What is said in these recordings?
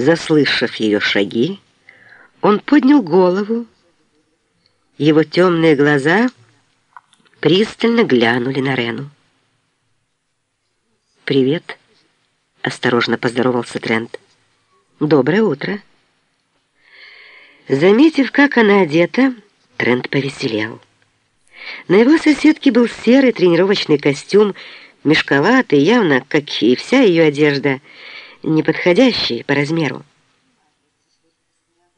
Заслышав ее шаги, он поднял голову. Его темные глаза пристально глянули на Рену. «Привет», — осторожно поздоровался Трент. «Доброе утро». Заметив, как она одета, Трент повеселел. На его соседке был серый тренировочный костюм, мешковатый, явно, как и вся ее одежда, неподходящий по размеру.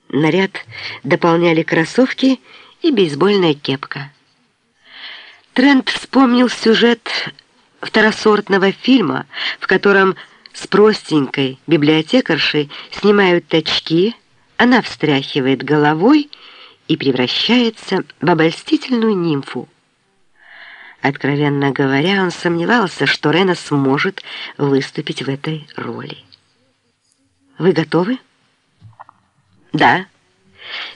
Наряд дополняли кроссовки и бейсбольная кепка. Трент вспомнил сюжет второсортного фильма, в котором с простенькой библиотекаршей снимают очки, она встряхивает головой и превращается в обольстительную нимфу. Откровенно говоря, он сомневался, что Рена сможет выступить в этой роли. «Вы готовы?» «Да.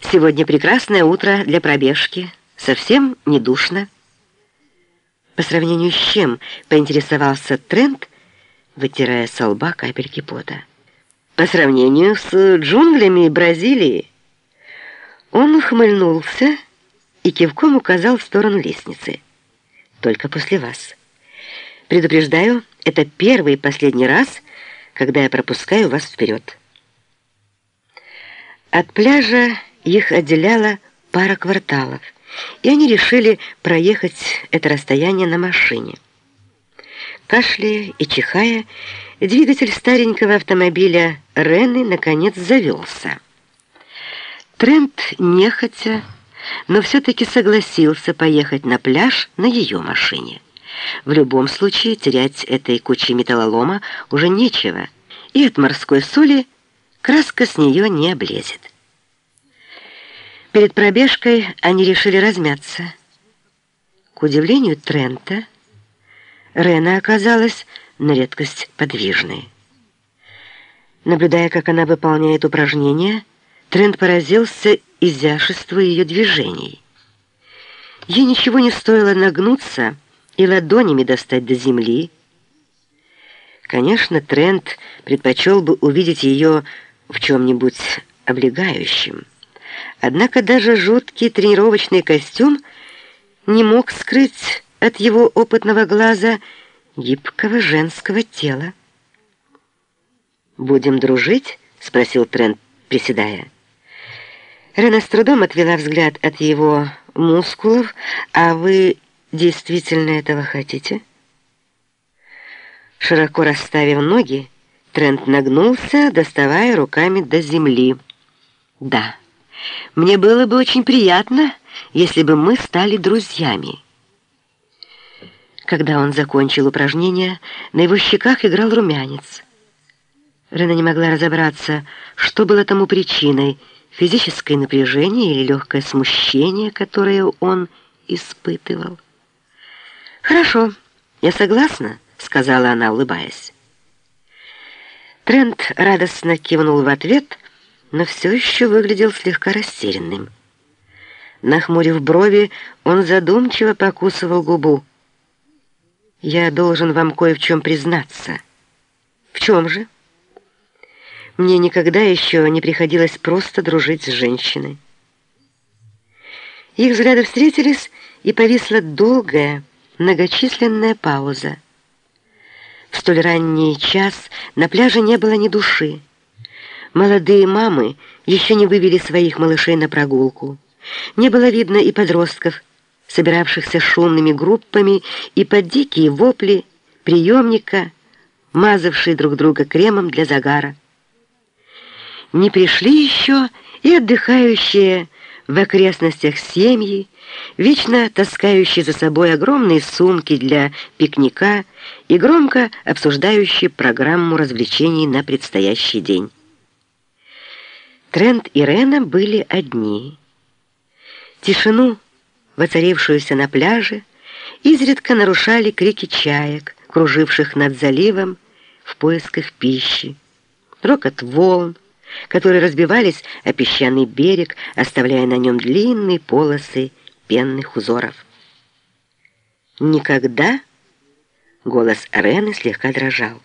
Сегодня прекрасное утро для пробежки. Совсем не душно». По сравнению с чем поинтересовался Трент, вытирая со лба капельки пота. «По сравнению с джунглями Бразилии». Он ухмыльнулся и кивком указал в сторону лестницы только после вас. Предупреждаю, это первый и последний раз, когда я пропускаю вас вперед. От пляжа их отделяла пара кварталов, и они решили проехать это расстояние на машине. Кашляя и чихая, двигатель старенького автомобиля Рены наконец завелся. Трент нехотя но все-таки согласился поехать на пляж на ее машине. В любом случае терять этой куче металлолома уже нечего, и от морской соли краска с нее не облезет. Перед пробежкой они решили размяться. К удивлению Трента, Рена оказалась на редкость подвижной. Наблюдая, как она выполняет упражнения, Трент поразился изяществу ее движений. Ей ничего не стоило нагнуться и ладонями достать до земли. Конечно, Трент предпочел бы увидеть ее в чем-нибудь облегающем. Однако даже жуткий тренировочный костюм не мог скрыть от его опытного глаза гибкого женского тела. «Будем дружить?» — спросил Трент, приседая. Рена с трудом отвела взгляд от его мускулов. «А вы действительно этого хотите?» Широко расставив ноги, Трент нагнулся, доставая руками до земли. «Да, мне было бы очень приятно, если бы мы стали друзьями». Когда он закончил упражнение, на его щеках играл румянец. Рена не могла разобраться, что было тому причиной — физическое напряжение или легкое смущение, которое он испытывал. «Хорошо, я согласна», — сказала она, улыбаясь. Трент радостно кивнул в ответ, но все еще выглядел слегка растерянным. Нахмурив брови, он задумчиво покусывал губу. «Я должен вам кое в чем признаться». «В чем же?» Мне никогда еще не приходилось просто дружить с женщиной. Их взгляды встретились, и повисла долгая, многочисленная пауза. В столь ранний час на пляже не было ни души. Молодые мамы еще не вывели своих малышей на прогулку. Не было видно и подростков, собиравшихся шумными группами и под дикие вопли приемника, мазавшие друг друга кремом для загара не пришли еще и отдыхающие в окрестностях семьи, вечно таскающие за собой огромные сумки для пикника и громко обсуждающие программу развлечений на предстоящий день. Трент и Рена были одни. Тишину, воцарившуюся на пляже, изредка нарушали крики чаек, круживших над заливом в поисках пищи, рокот волн, которые разбивались о песчаный берег, оставляя на нем длинные полосы пенных узоров. «Никогда?» — голос Рены слегка дрожал.